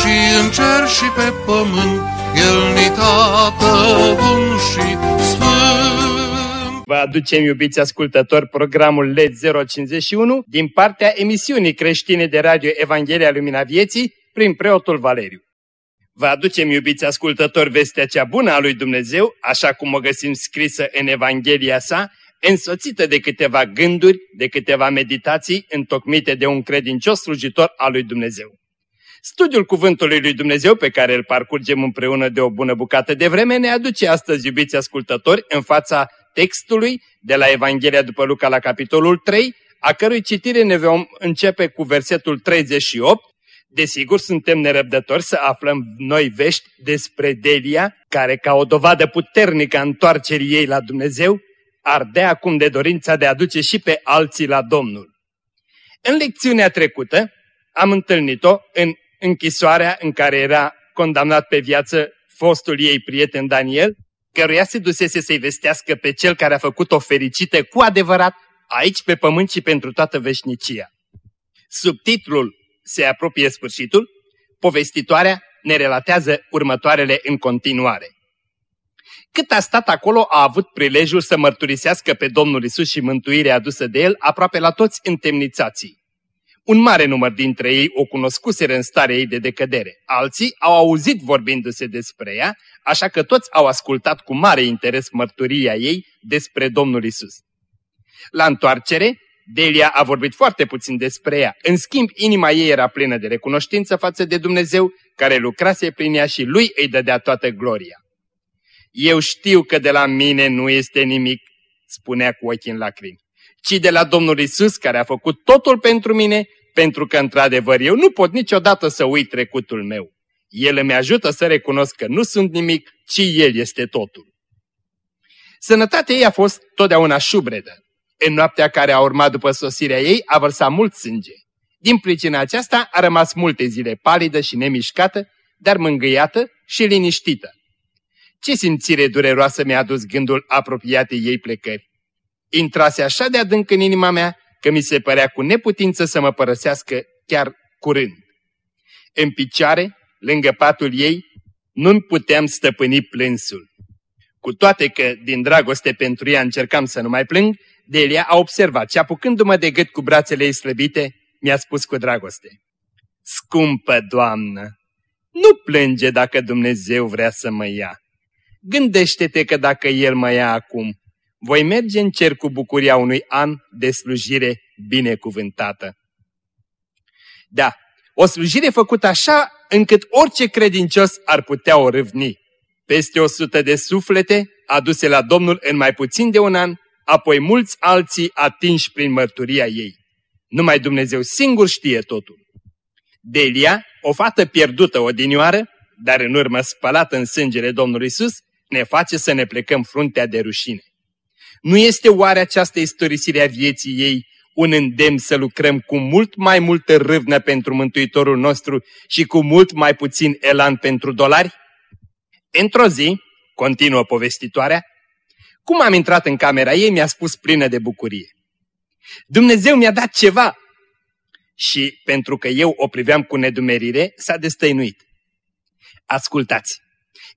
și în cer și pe pământ, El ni tată bun și sfânt. Vă aducem, iubiți ascultători, programul LED 051 din partea emisiunii creștine de radio Evanghelia Lumina Vieții prin preotul Valeriu. Vă aducem, iubiți ascultători, vestea cea bună a lui Dumnezeu, așa cum o găsim scrisă în Evanghelia sa, însoțită de câteva gânduri, de câteva meditații întocmite de un credincios slujitor al lui Dumnezeu. Studiul Cuvântului lui Dumnezeu pe care îl parcurgem împreună de o bună bucată de vreme ne aduce astăzi, iubiți ascultători, în fața textului de la Evanghelia după Luca la capitolul 3, a cărui citire ne vom începe cu versetul 38. Desigur, suntem nerăbdători să aflăm noi vești despre Delia, care ca o dovadă puternică a întoarcerii ei la Dumnezeu, ardea acum de dorința de a duce și pe alții la Domnul. În lecțiunea trecută am întâlnit-o în închisoarea în care era condamnat pe viață fostul ei prieten Daniel, căruia se dusese să-i vestească pe cel care a făcut-o fericită cu adevărat aici pe pământ și pentru toată veșnicia. Subtitlul Se apropie sfârșitul, povestitoarea ne relatează următoarele în continuare. Cât a stat acolo, a avut prilejul să mărturisească pe Domnul Isus și mântuirea adusă de el aproape la toți întemnițații. Un mare număr dintre ei o cunoscuseră în starea ei de decădere. Alții au auzit vorbindu-se despre ea, așa că toți au ascultat cu mare interes mărturia ei despre Domnul Isus. La întoarcere, Delia a vorbit foarte puțin despre ea. În schimb, inima ei era plină de recunoștință față de Dumnezeu, care lucrase prin ea și lui îi dădea toată gloria. Eu știu că de la mine nu este nimic, spunea cu ochii în lacrimi, ci de la Domnul Isus care a făcut totul pentru mine, pentru că într-adevăr eu nu pot niciodată să uit trecutul meu. El îmi ajută să recunosc că nu sunt nimic, ci El este totul. Sănătatea ei a fost totdeauna șubredă. În noaptea care a urmat după sosirea ei a vărsat mult sânge. Din pricina aceasta a rămas multe zile palidă și nemișcată, dar mângâiată și liniștită. Ce simțire dureroasă mi-a adus gândul apropiatei ei plecări. Intrase așa de adânc în inima mea că mi se părea cu neputință să mă părăsească chiar curând. În picioare, lângă patul ei, nu puteam stăpâni plânsul. Cu toate că, din dragoste pentru ea, încercam să nu mai plâng, Delia a observat și apucându-mă de gât cu brațele ei slăbite, mi-a spus cu dragoste. Scumpă doamnă, nu plânge dacă Dumnezeu vrea să mă ia. Gândește-te că dacă El mă ia acum, voi merge în cer cu bucuria unui an de slujire binecuvântată. Da, o slujire făcută așa încât orice credincios ar putea o râvni. Peste o sută de suflete aduse la Domnul în mai puțin de un an, apoi mulți alții atinși prin mărturia ei. Numai Dumnezeu singur știe totul. Delia, o fată pierdută odinioară, dar în urmă spălată în sângele Domnului Isus, ne face să ne plecăm fruntea de rușine. Nu este oare această istorisire a vieții ei un îndemn să lucrăm cu mult mai multă râvnă pentru Mântuitorul nostru și cu mult mai puțin elan pentru dolari? Într-o zi, continuă povestitoarea, cum am intrat în camera ei, mi-a spus plină de bucurie. Dumnezeu mi-a dat ceva! Și pentru că eu o priveam cu nedumerire, s-a destăinuit. Ascultați!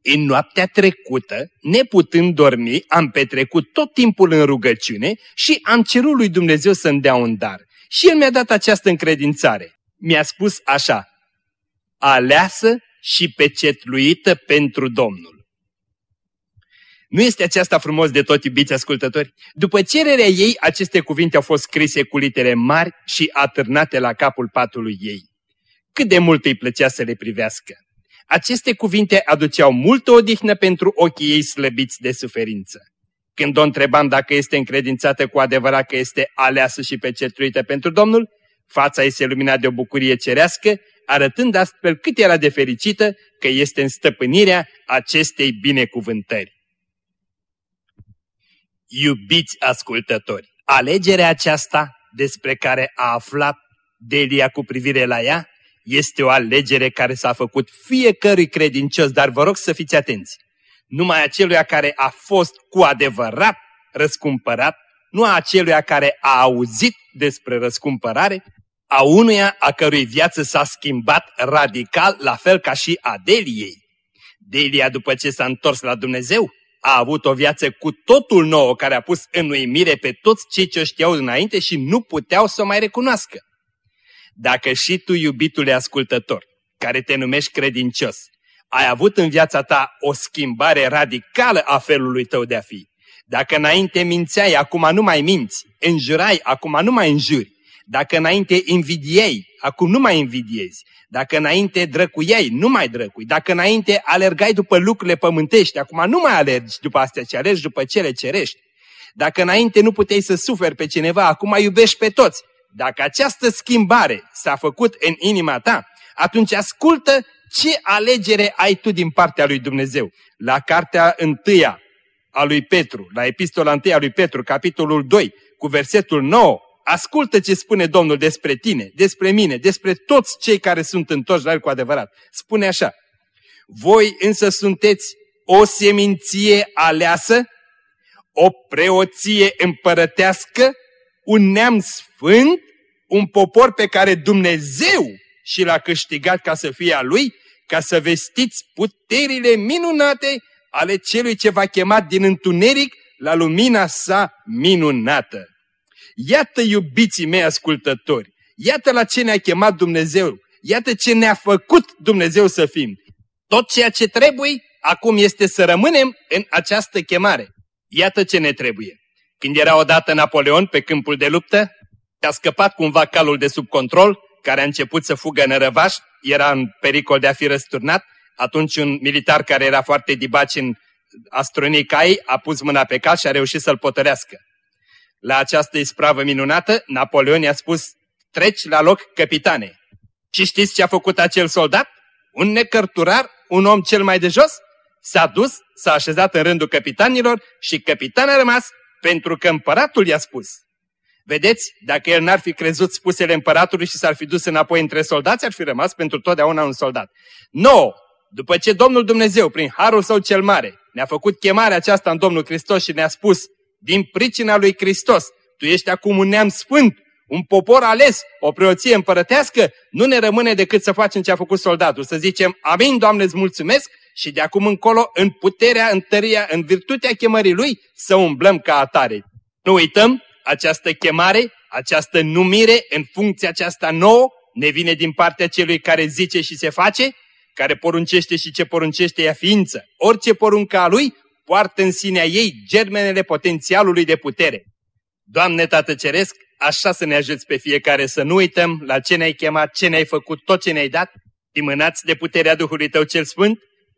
În noaptea trecută, neputând dormi, am petrecut tot timpul în rugăciune și am cerut lui Dumnezeu să-mi dea un dar. Și El mi-a dat această încredințare. Mi-a spus așa, aleasă și pecetluită pentru Domnul. Nu este aceasta frumos de tot, iubiți ascultători? După cererea ei, aceste cuvinte au fost scrise cu litere mari și atârnate la capul patului ei. Cât de mult îi plăcea să le privească. Aceste cuvinte aduceau multă odihnă pentru ochii ei slăbiți de suferință. Când o întrebam dacă este încredințată cu adevărat că este aleasă și pecetruită pentru Domnul, fața ei se lumina de o bucurie cerească, arătând astfel cât era de fericită că este în stăpânirea acestei binecuvântări. Iubiți ascultători, alegerea aceasta despre care a aflat Delia cu privire la ea este o alegere care s-a făcut fiecărui credincios, dar vă rog să fiți atenți. Numai aceluia care a fost cu adevărat răscumpărat, nu a aceluia care a auzit despre răscumpărare, a unuia a cărui viață s-a schimbat radical, la fel ca și a Deliei. Delia, după ce s-a întors la Dumnezeu, a avut o viață cu totul nouă, care a pus în uimire pe toți cei ce o știau înainte și nu puteau să o mai recunoască. Dacă și tu, iubitule ascultător, care te numești credincios, ai avut în viața ta o schimbare radicală a felului tău de a fi, dacă înainte mințeai, acum nu mai minți, înjurai, acum nu mai înjuri, dacă înainte invidiei, acum nu mai invidiezi, dacă înainte drăcuiai, nu mai drăcui, dacă înainte alergai după lucrurile pământești, acum nu mai alergi după astea, ci alergi după cele cerești. Dacă înainte nu puteai să suferi pe cineva, acum iubești pe toți. Dacă această schimbare s-a făcut în inima ta, atunci ascultă ce alegere ai tu din partea lui Dumnezeu. La cartea întâia a lui Petru, la epistola întâia a lui Petru, capitolul 2, cu versetul 9, ascultă ce spune Domnul despre tine, despre mine, despre toți cei care sunt întorși la El cu adevărat. Spune așa, voi însă sunteți o seminție aleasă, o preoție împărătească, un neam sfânt, un popor pe care Dumnezeu și l-a câștigat ca să fie a Lui, ca să vestiți puterile minunate ale celui ce v-a chemat din întuneric la lumina sa minunată. Iată, iubiții mei ascultători, iată la ce ne-a chemat Dumnezeu, iată ce ne-a făcut Dumnezeu să fim. Tot ceea ce trebuie acum este să rămânem în această chemare. Iată ce ne trebuie. Când era odată Napoleon pe câmpul de luptă, a scăpat cumva calul de sub control, care a început să fugă în răvaș, era în pericol de a fi răsturnat, atunci un militar care era foarte dibaci în astronii cai a pus mâna pe cal și a reușit să-l potărească. La această ispravă minunată, Napoleon i-a spus, treci la loc, capitane. Și știți ce a făcut acel soldat? Un necărturar, un om cel mai de jos? S-a dus, s-a așezat în rândul capitanilor și capitan a rămas pentru că împăratul i-a spus. Vedeți, dacă el n-ar fi crezut spusele împăratului și s-ar fi dus înapoi între soldați, ar fi rămas pentru totdeauna un soldat. No, după ce Domnul Dumnezeu, prin harul său cel mare, ne-a făcut chemarea aceasta în Domnul Hristos și ne-a spus, din pricina lui Hristos, tu ești acum un neam sfânt, un popor ales, o preoție împărătească, nu ne rămâne decât să facem ce a făcut soldatul, să zicem, amin, Doamne, îți mulțumesc și de acum încolo, în puterea, în tăria, în virtutea chemării Lui, să umblăm ca atare. Nu uităm, această chemare, această numire în funcția aceasta nouă, ne vine din partea celui care zice și se face, care poruncește și ce poruncește ea ființă. Orice poruncă a lui poartă în sinea ei germenele potențialului de putere. Doamne Tată Ceresc, așa să ne ajuți pe fiecare să nu uităm la ce ne-ai chemat, ce ne-ai făcut, tot ce ne-ai dat, timânați de puterea Duhului Tău cel Sfânt,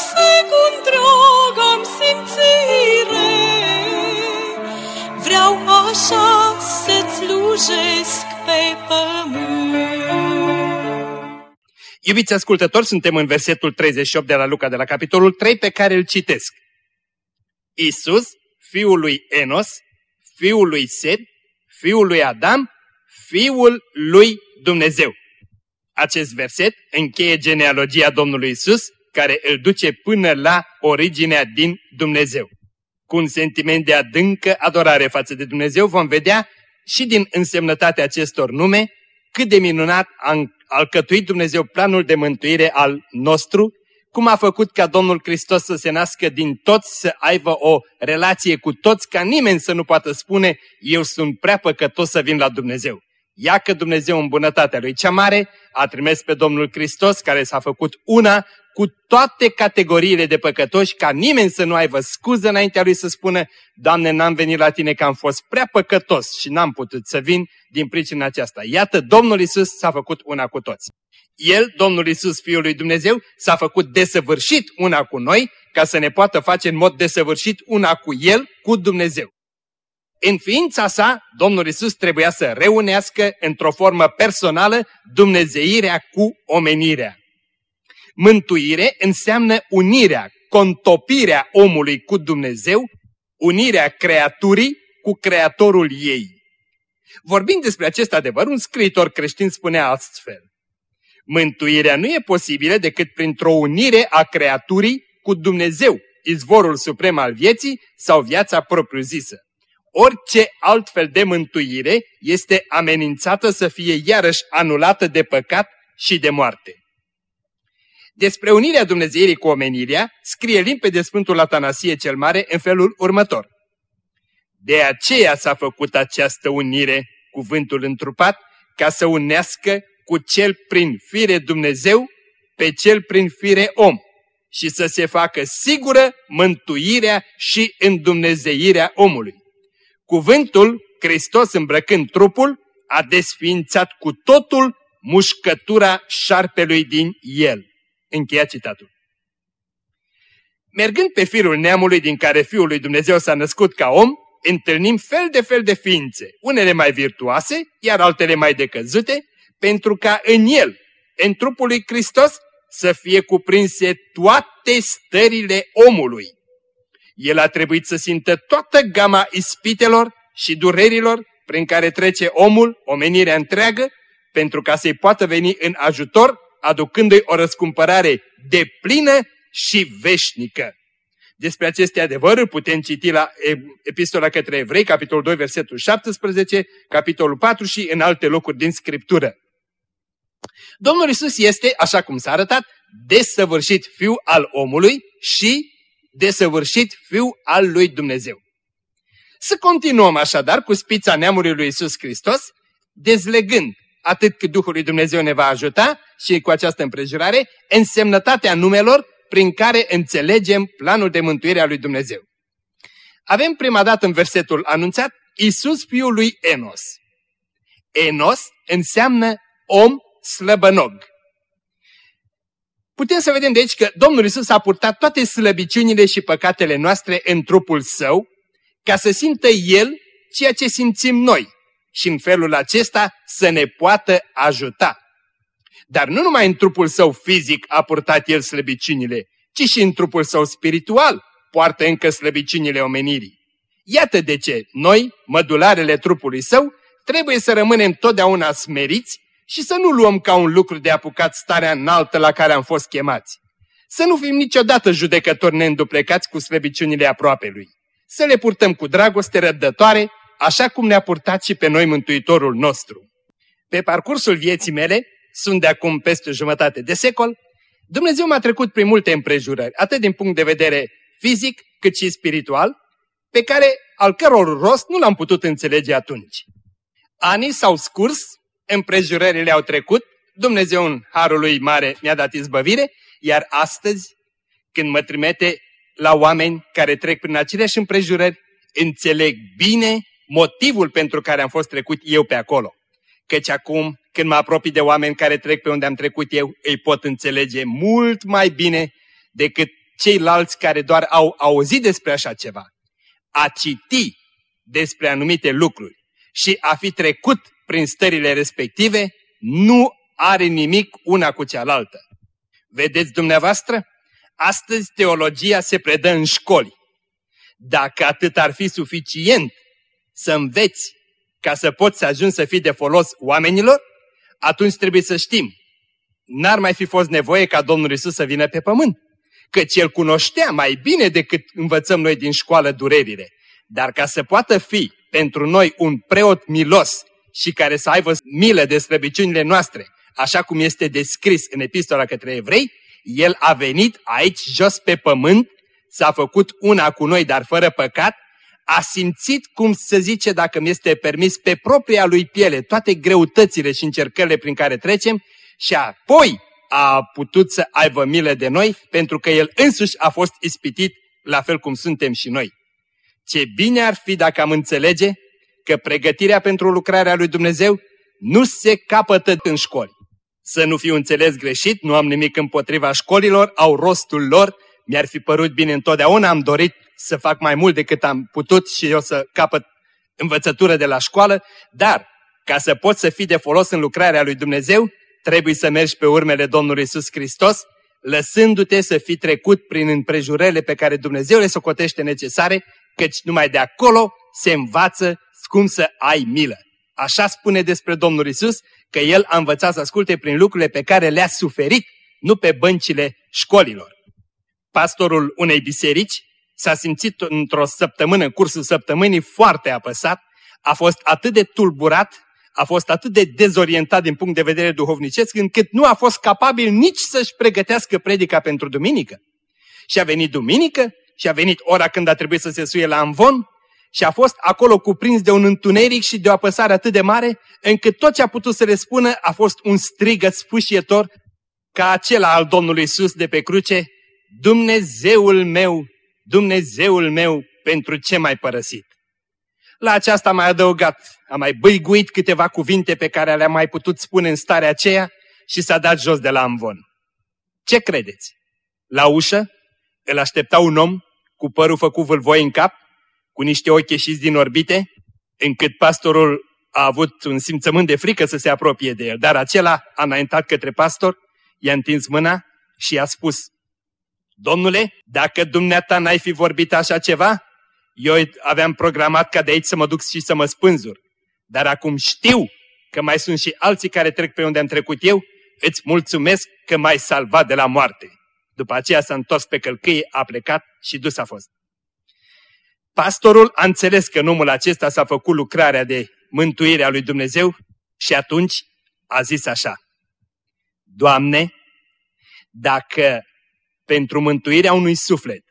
Iisuse, cu drag am simțire, vreau așa să-ți slujesc pe pământ. Iubiți ascultători, suntem în versetul 38 de la Luca de la capitolul 3 pe care îl citesc. Isus, fiul lui Enos, fiul lui Sed, fiul lui Adam, Fiul lui Dumnezeu. Acest verset încheie genealogia Domnului Isus, care îl duce până la originea din Dumnezeu. Cu un sentiment de adâncă adorare față de Dumnezeu vom vedea și din însemnătatea acestor nume cât de minunat a alcătuit Dumnezeu planul de mântuire al nostru, cum a făcut ca Domnul Hristos să se nască din toți, să aibă o relație cu toți, ca nimeni să nu poată spune, eu sunt prea păcătos să vin la Dumnezeu. Ia că Dumnezeu în bunătatea Lui cea mare a trimis pe Domnul Hristos care s-a făcut una cu toate categoriile de păcătoși, ca nimeni să nu aibă scuză înaintea Lui să spună, Doamne, n-am venit la Tine că am fost prea păcătos și n-am putut să vin din pricina aceasta. Iată, Domnul Isus s-a făcut una cu toți. El, Domnul Isus, Fiul lui Dumnezeu, s-a făcut desăvârșit una cu noi, ca să ne poată face în mod desăvârșit una cu El, cu Dumnezeu. În ființa sa, Domnul Isus trebuia să reunească într-o formă personală dumnezeirea cu omenirea. Mântuire înseamnă unirea, contopirea omului cu Dumnezeu, unirea creaturii cu creatorul ei. Vorbind despre acest adevăr, un scriitor creștin spunea astfel. Mântuirea nu e posibilă decât printr-o unire a creaturii cu Dumnezeu, izvorul suprem al vieții sau viața propriu-zisă. Orice altfel de mântuire este amenințată să fie iarăși anulată de păcat și de moarte. Despre unirea Dumnezeirii cu omenirea, scrie limpede Sfântul Atanasie cel Mare în felul următor. De aceea s-a făcut această unire, cuvântul întrupat, ca să unească cu cel prin fire Dumnezeu pe cel prin fire om și să se facă sigură mântuirea și îndumnezeirea omului. Cuvântul, Hristos îmbrăcând trupul, a desființat cu totul mușcătura șarpelui din el. Încheia citatul. Mergând pe firul neamului din care Fiul lui Dumnezeu s-a născut ca om, întâlnim fel de fel de ființe, unele mai virtuoase, iar altele mai decăzute, pentru ca în el, în trupul lui Hristos, să fie cuprinse toate stările omului. El a trebuit să simtă toată gama ispitelor și durerilor prin care trece omul, omenirea întreagă, pentru ca să-i poată veni în ajutor, aducându-i o răscumpărare deplină și veșnică. Despre aceste adevăruri putem citi la Epistola către Evrei, capitolul 2, versetul 17, capitolul 4 și în alte locuri din Scriptură. Domnul Isus este, așa cum s-a arătat, desăvârșit fiu al omului și desăvârșit fiu al lui Dumnezeu. Să continuăm așadar cu spița neamului lui Isus Hristos, dezlegând atât cât Duhul lui Dumnezeu ne va ajuta și cu această împrejurare, însemnătatea numelor prin care înțelegem planul de mântuire a lui Dumnezeu. Avem prima dată în versetul anunțat Isus fiul lui Enos. Enos înseamnă om slăbănog. Putem să vedem de aici că Domnul Isus a purtat toate slăbiciunile și păcatele noastre în trupul său, ca să simtă El ceea ce simțim noi și în felul acesta să ne poată ajuta. Dar nu numai în trupul său fizic a purtat El slăbiciunile, ci și în trupul său spiritual poartă încă slăbiciunile omenirii. Iată de ce noi, mădularele trupului său, trebuie să rămânem totdeauna smeriți și să nu luăm ca un lucru de apucat starea înaltă la care am fost chemați. Să nu fim niciodată judecători neînduplecați cu slăbiciunile aproapelui. Să le purtăm cu dragoste răbdătoare, așa cum ne-a purtat și pe noi Mântuitorul nostru. Pe parcursul vieții mele, sunt de acum peste jumătate de secol, Dumnezeu m-a trecut prin multe împrejurări, atât din punct de vedere fizic, cât și spiritual, pe care, al căror rost nu l-am putut înțelege atunci. Anii s-au scurs împrejurările au trecut, Dumnezeu în harul lui mare mi-a dat izbăvire, iar astăzi, când mă trimite la oameni care trec prin aceleași împrejurări, înțeleg bine motivul pentru care am fost trecut eu pe acolo. Căci acum, când mă apropii de oameni care trec pe unde am trecut eu, îi pot înțelege mult mai bine decât ceilalți care doar au auzit despre așa ceva. A citi despre anumite lucruri și a fi trecut prin stările respective, nu are nimic una cu cealaltă. Vedeți dumneavoastră? Astăzi teologia se predă în școli. Dacă atât ar fi suficient să înveți ca să poți să ajungi să fii de folos oamenilor, atunci trebuie să știm. N-ar mai fi fost nevoie ca Domnul Isus să vină pe pământ, căci El cunoștea mai bine decât învățăm noi din școală durerile. Dar ca să poată fi pentru noi un preot milos și care să aibă milă de slăbiciunile noastre, așa cum este descris în epistola către evrei, el a venit aici jos pe pământ, s-a făcut una cu noi, dar fără păcat, a simțit, cum să zice, dacă mi este permis, pe propria lui piele toate greutățile și încercările prin care trecem și apoi a putut să aibă milă de noi pentru că el însuși a fost ispitit la fel cum suntem și noi. Ce bine ar fi dacă am înțelege că pregătirea pentru lucrarea lui Dumnezeu nu se capătă în școli. Să nu fiu înțeles greșit, nu am nimic împotriva școlilor, au rostul lor, mi-ar fi părut bine întotdeauna, am dorit să fac mai mult decât am putut și eu să capăt învățătură de la școală, dar ca să poți să fii de folos în lucrarea lui Dumnezeu, trebuie să mergi pe urmele Domnului Isus Hristos, lăsându-te să fii trecut prin împrejurele pe care Dumnezeu le socotește necesare, căci numai de acolo se învață cum să ai milă. Așa spune despre Domnul Isus că El a învățat să asculte prin lucrurile pe care le-a suferit, nu pe băncile școlilor. Pastorul unei biserici s-a simțit într-o săptămână, în cursul săptămânii, foarte apăsat, a fost atât de tulburat, a fost atât de dezorientat din punct de vedere duhovnicesc, încât nu a fost capabil nici să-și pregătească predica pentru duminică. Și a venit duminică, și a venit ora când a trebuit să se suie la învon, și a fost acolo cuprins de un întuneric și de o apăsare atât de mare, încât tot ce a putut să le spună a fost un strigăt sfâșietor ca acela al Domnului Isus de pe cruce, Dumnezeul meu, Dumnezeul meu, pentru ce m-ai părăsit? La aceasta am mai adăugat, am mai băiguit câteva cuvinte pe care le-am mai putut spune în starea aceea și s-a dat jos de la amvon. Ce credeți? La ușă îl aștepta un om cu părul făcut vâlvoi în cap, cu niște ochi ieșiți din orbite, încât pastorul a avut un simțământ de frică să se apropie de el. Dar acela a înaintat către pastor, i-a întins mâna și i-a spus, Domnule, dacă dumneata n-ai fi vorbit așa ceva, eu aveam programat ca de aici să mă duc și să mă spânzur. Dar acum știu că mai sunt și alții care trec pe unde am trecut eu, îți mulțumesc că m-ai salvat de la moarte. După aceea s-a întors pe călcâie, a plecat și dus a fost. Pastorul a înțeles că omul acesta s-a făcut lucrarea de mântuire a lui Dumnezeu și atunci a zis așa, Doamne, dacă pentru mântuirea unui suflet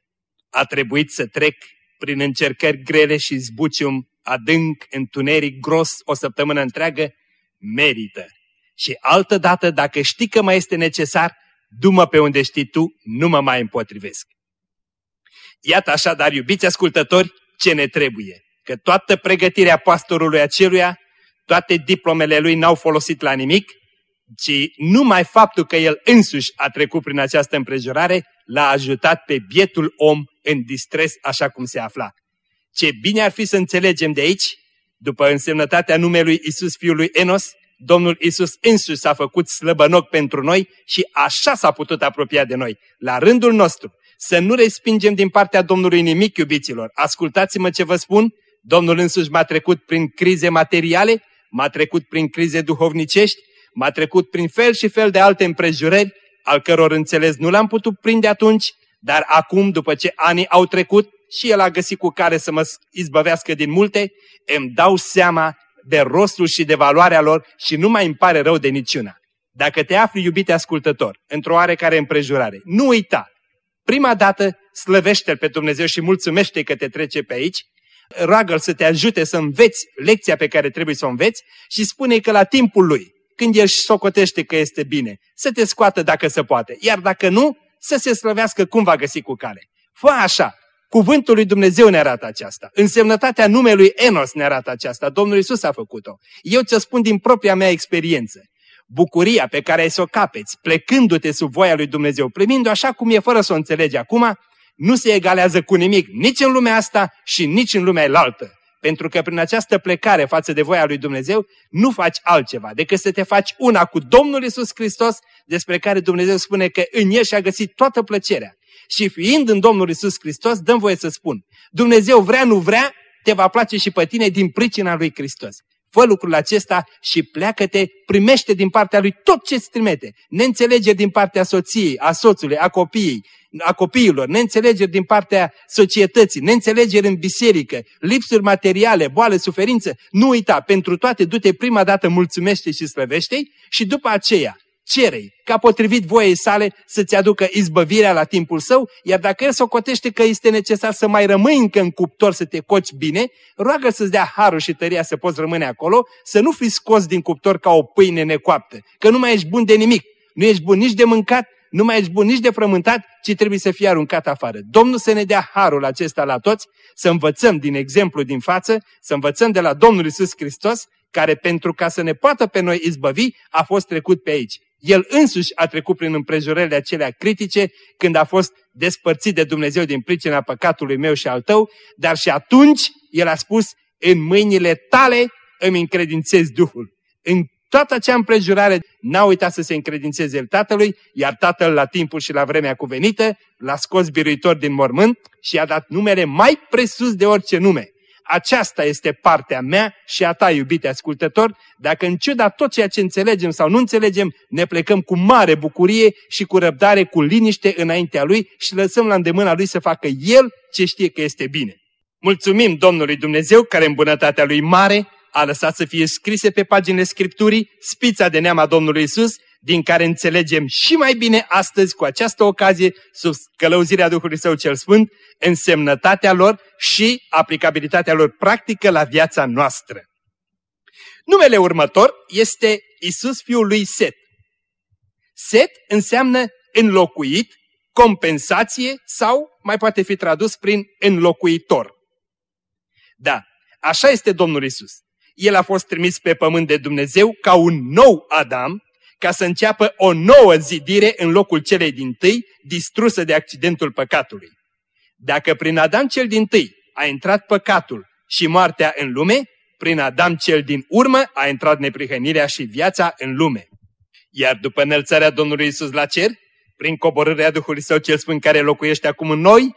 a trebuit să trec prin încercări grele și zbucium adânc, întuneric, gros, o săptămână întreagă, merită. Și altă dată, dacă știi că mai este necesar, du-mă pe unde știi tu, nu mă mai împotrivesc. Iată așadar, iubiți ascultători, ce ne trebuie. Că toată pregătirea pastorului aceluia, toate diplomele lui n-au folosit la nimic, ci numai faptul că el însuși a trecut prin această împrejurare l-a ajutat pe bietul om în distres așa cum se afla. Ce bine ar fi să înțelegem de aici, după însemnătatea numelui Isus fiului Enos, Domnul Isus însuși s-a făcut slăbănoc pentru noi și așa s-a putut apropia de noi. La rândul nostru, să nu respingem din partea Domnului nimic, iubiților. Ascultați-mă ce vă spun, Domnul însuși m-a trecut prin crize materiale, m-a trecut prin crize duhovnicești, m-a trecut prin fel și fel de alte împrejurări, al căror înțeles nu l-am putut prinde atunci, dar acum, după ce ani au trecut și el a găsit cu care să mă izbăvească din multe, îmi dau seama de rostul și de valoarea lor și nu mai îmi pare rău de niciuna. Dacă te afli, iubite ascultător, într-o oarecare împrejurare, nu uita, prima dată slăvește-L pe Dumnezeu și mulțumește că te trece pe aici, roagă-L să te ajute să înveți lecția pe care trebuie să o înveți și spune că la timpul Lui, când El socotește că este bine, să te scoată dacă se poate, iar dacă nu, să se slăvească cum va găsi cu cale. Fă așa, Cuvântul lui Dumnezeu ne arată aceasta. Însemnătatea numelui Enos ne arată aceasta. Domnul Isus a făcut-o. Eu ți-o spun din propria mea experiență. Bucuria pe care ai să o capeți, plecându-te sub voia lui Dumnezeu, primind-o așa cum e fără să o înțelegi acum, nu se egalează cu nimic, nici în lumea asta și nici în lumea elaltă. Pentru că prin această plecare față de voia lui Dumnezeu, nu faci altceva decât să te faci una cu Domnul Isus Hristos, despre care Dumnezeu spune că în El și-a găsit toată plăcerea. Și fiind în Domnul Isus Hristos, dăm voie să spun, Dumnezeu vrea, nu vrea, te va place și pe tine din pricina lui Hristos. Fă lucrul acesta și pleacă-te, primește din partea lui tot ce îți trimite. Neînțelegeri din partea soției, a soțului, a copiii, a copiilor, neînțelegeri din partea societății, neînțelegeri în biserică, lipsuri materiale, boală, suferință. Nu uita, pentru toate du-te prima dată, mulțumește și slăvește și după aceea cerei, ca potrivit voiei sale să-ți aducă izbăvirea la timpul său, iar dacă el socotește că este necesar să mai rămâi încă în cuptor să te coci bine, roagă să-ți dea harul și tăria să poți rămâne acolo, să nu fii scos din cuptor ca o pâine necoaptă, că nu mai ești bun de nimic, nu ești bun nici de mâncat, nu mai ești bun nici de frământat, ci trebuie să fie aruncat afară. Domnul să ne dea harul acesta la toți, să învățăm din exemplu din față, să învățăm de la Domnul Isus Hristos, care pentru ca să ne poată pe noi izbăvi, a fost trecut pe aici. El însuși a trecut prin împrejurările acelea critice când a fost despărțit de Dumnezeu din pricina păcatului meu și al tău, dar și atunci el a spus, în mâinile tale îmi încredințez Duhul. În toată acea împrejurare n-a uitat să se încredințeze el tatălui, iar tatăl la timpul și la vremea cuvenită l-a scos biruitor din mormânt și a dat numele mai presus de orice nume. Aceasta este partea mea și a ta, iubite ascultător, dacă în ciuda tot ceea ce înțelegem sau nu înțelegem, ne plecăm cu mare bucurie și cu răbdare, cu liniște înaintea Lui și lăsăm la îndemâna Lui să facă El ce știe că este bine. Mulțumim Domnului Dumnezeu care în bunătatea Lui mare a lăsat să fie scrise pe paginile Scripturii spița de neama Domnului Isus, din care înțelegem și mai bine astăzi cu această ocazie, sub călăuzirea Duhului Său cel Sfânt, însemnătatea lor și aplicabilitatea lor practică la viața noastră. Numele următor este Isus fiul lui Set. Set înseamnă înlocuit, compensație sau mai poate fi tradus prin înlocuitor. Da, așa este Domnul Isus. El a fost trimis pe pământ de Dumnezeu ca un nou Adam, ca să înceapă o nouă zidire în locul celei din tâi, distrusă de accidentul păcatului. Dacă prin Adam cel din tâi a intrat păcatul și moartea în lume, prin Adam cel din urmă a intrat neprihănirea și viața în lume. Iar după înălțarea Domnului Isus la cer, prin coborârea Duhului Său cel Sfânt care locuiește acum în noi,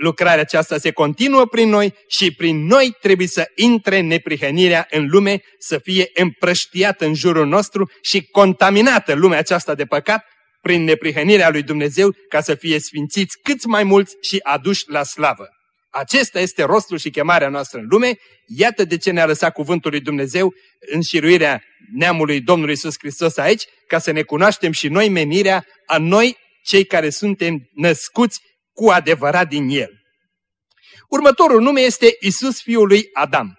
lucrarea aceasta se continuă prin noi și prin noi trebuie să intre neprihănirea în lume, să fie împrăștiată în jurul nostru și contaminată lumea aceasta de păcat prin neprihănirea lui Dumnezeu ca să fie sfințiți câți mai mulți și aduși la slavă. Acesta este rostul și chemarea noastră în lume. Iată de ce ne-a lăsat cuvântul lui Dumnezeu în șiruirea neamului Domnului Isus Hristos aici, ca să ne cunoaștem și noi menirea a noi, cei care suntem născuți cu adevărat din El. Următorul nume este Isus fiul lui Adam.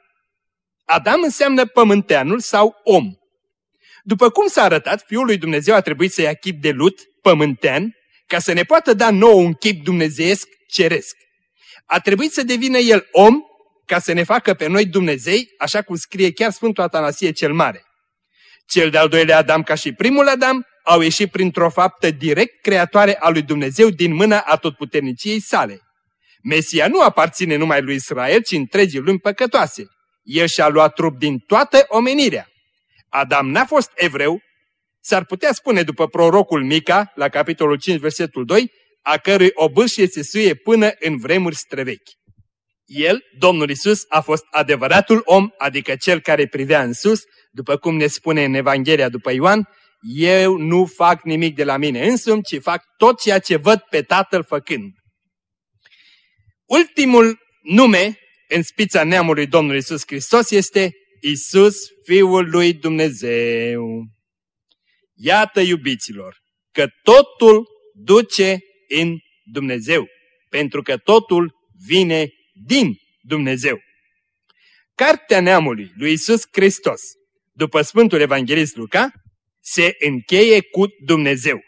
Adam înseamnă pământeanul sau om. După cum s-a arătat, Fiul lui Dumnezeu a trebuit să ia chip de lut, pământean, ca să ne poată da nou un chip dumnezeiesc ceresc. A trebuit să devină El om ca să ne facă pe noi Dumnezei, așa cum scrie chiar Sfântul Atanasie cel Mare. Cel de-al doilea Adam, ca și primul Adam, au ieșit printr-o faptă direct creatoare a lui Dumnezeu din mâna atotputerniciei sale. Mesia nu aparține numai lui Israel, ci întregii lumi păcătoase. El și-a luat trup din toată omenirea. Adam n-a fost evreu, s-ar putea spune după prorocul Mica, la capitolul 5, versetul 2, a cărui obâșie se suie până în vremuri străvechi. El, Domnul Isus, a fost adevăratul om, adică cel care privea în sus, după cum ne spune în Evanghelia după Ioan, eu nu fac nimic de la mine însumi, ci fac tot ceea ce văd pe Tatăl făcând. Ultimul nume în spița neamului Domnului Isus Hristos este Isus, Fiul lui Dumnezeu. Iată, iubiților, că totul duce în Dumnezeu, pentru că totul vine din Dumnezeu. Cartea neamului lui Isus Hristos, după Sfântul Evanghelist Luca, se încheie cu Dumnezeu.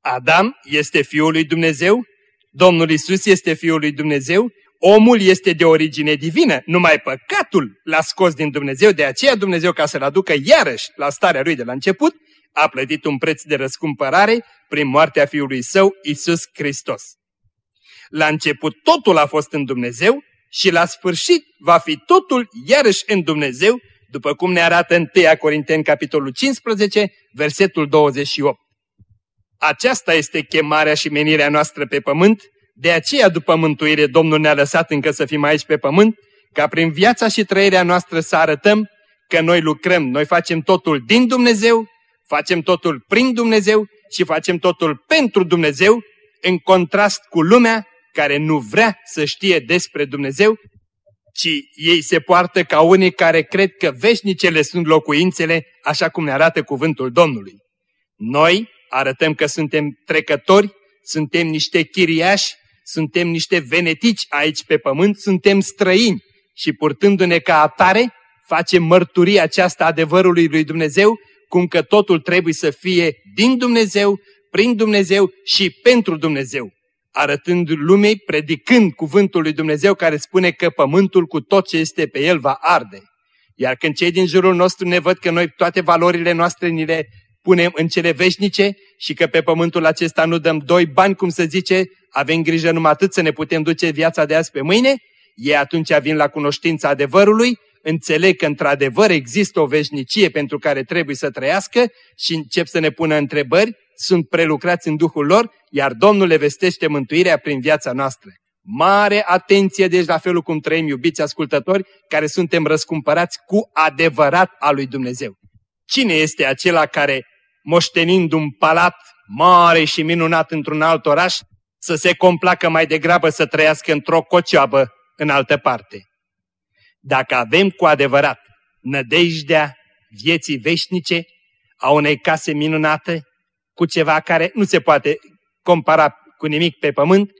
Adam este Fiul lui Dumnezeu, Domnul Isus este Fiul lui Dumnezeu, omul este de origine divină, numai păcatul l-a scos din Dumnezeu, de aceea Dumnezeu ca să-l aducă iarăși la starea lui de la început, a plătit un preț de răscumpărare prin moartea Fiului Său, Isus Hristos. La început totul a fost în Dumnezeu și la sfârșit va fi totul iarăși în Dumnezeu, după cum ne arată în 1 Corinteni capitolul 15, versetul 28. Aceasta este chemarea și menirea noastră pe pământ, de aceea după mântuire Domnul ne-a lăsat încă să fim aici pe pământ, ca prin viața și trăirea noastră să arătăm că noi lucrăm, noi facem totul din Dumnezeu, facem totul prin Dumnezeu și facem totul pentru Dumnezeu, în contrast cu lumea care nu vrea să știe despre Dumnezeu, ci ei se poartă ca unii care cred că veșnicele sunt locuințele, așa cum ne arată cuvântul Domnului. Noi arătăm că suntem trecători, suntem niște chiriași, suntem niște venetici aici pe pământ, suntem străini și purtându-ne ca atare, facem mărturia aceasta adevărului lui Dumnezeu, cum că totul trebuie să fie din Dumnezeu, prin Dumnezeu și pentru Dumnezeu, arătând lumei, predicând cuvântul lui Dumnezeu care spune că pământul cu tot ce este pe el va arde. Iar când cei din jurul nostru ne văd că noi toate valorile noastre ni le punem în cele veșnice și că pe pământul acesta nu dăm doi bani, cum să zice, avem grijă numai atât să ne putem duce viața de azi pe mâine, ei atunci vin la cunoștința adevărului, înțeleg că într-adevăr există o veșnicie pentru care trebuie să trăiască și încep să ne pună întrebări, sunt prelucrați în Duhul lor, iar Domnul le vestește mântuirea prin viața noastră. Mare atenție deci la felul cum trăim, iubiți ascultători, care suntem răscumpărați cu adevărat a lui Dumnezeu. Cine este acela care, moștenind un palat mare și minunat într-un alt oraș, să se complacă mai degrabă să trăiască într-o cocioabă în altă parte? Dacă avem cu adevărat nădejdea vieții veșnice, a unei case minunate, cu ceva care nu se poate compara cu nimic pe pământ,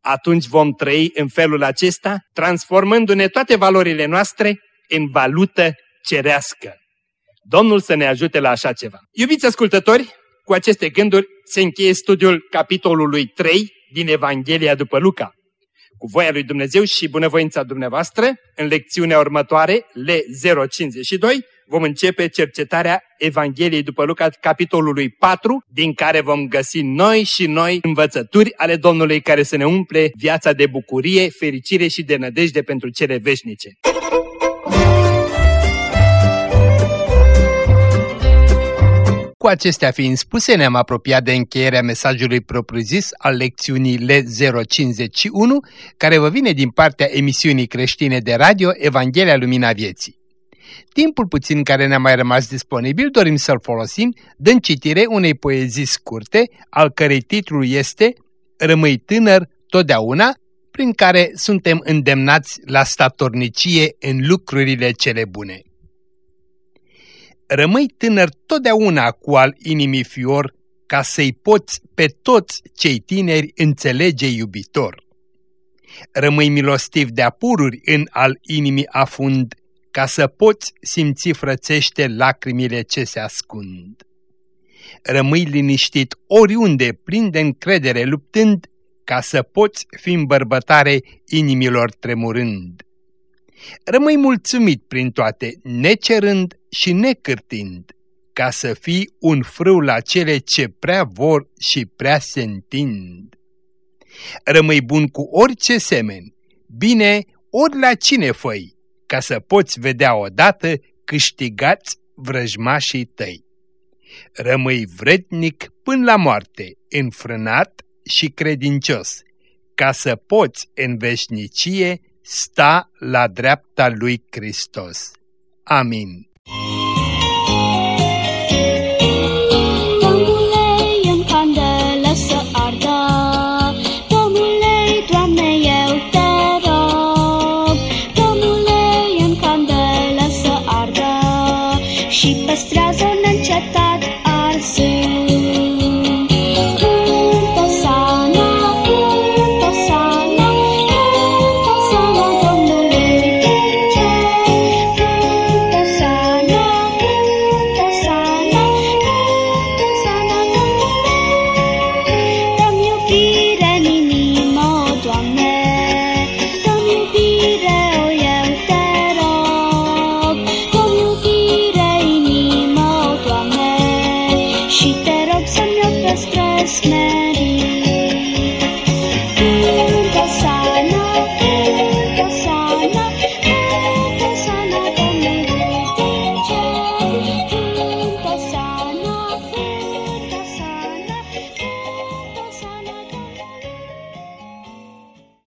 atunci vom trăi în felul acesta, transformându-ne toate valorile noastre în valută cerească. Domnul să ne ajute la așa ceva. Iubiți ascultători, cu aceste gânduri se încheie studiul capitolului 3 din Evanghelia după Luca. Cu voia lui Dumnezeu și bunăvoința dumneavoastră, în lecțiunea următoare, L052, vom începe cercetarea Evangheliei după Luca, capitolului 4, din care vom găsi noi și noi învățături ale Domnului care să ne umple viața de bucurie, fericire și de nădejde pentru cele veșnice. Cu acestea fiind spuse, ne-am apropiat de încheierea mesajului propriu-zis al lecțiunii L051, care vă vine din partea emisiunii creștine de radio Evanghelia Lumina Vieții. Timpul puțin care ne-a mai rămas disponibil dorim să-l folosim dând citire unei poezii scurte, al cărei titlu este Rămâi tânăr totdeauna, prin care suntem îndemnați la statornicie în lucrurile cele bune. Rămâi tânăr totdeauna cu al inimii fior, ca să-i poți pe toți cei tineri înțelege iubitor. Rămâi milostiv de apururi în al inimii afund, ca să poți simți frățește lacrimile ce se ascund. Rămâi liniștit oriunde, plin de încredere luptând, ca să poți fi în bărbătare inimilor tremurând. Rămâi mulțumit prin toate, necerând și necârtind, ca să fii un frâu la cele ce prea vor și prea se întind. Rămâi bun cu orice semen, bine ori la cine făi, ca să poți vedea odată câștigați vrăjmașii tăi. Rămâi vrednic până la moarte, înfrânat și credincios, ca să poți în veșnicie sta la dreapta lui Hristos. Amin.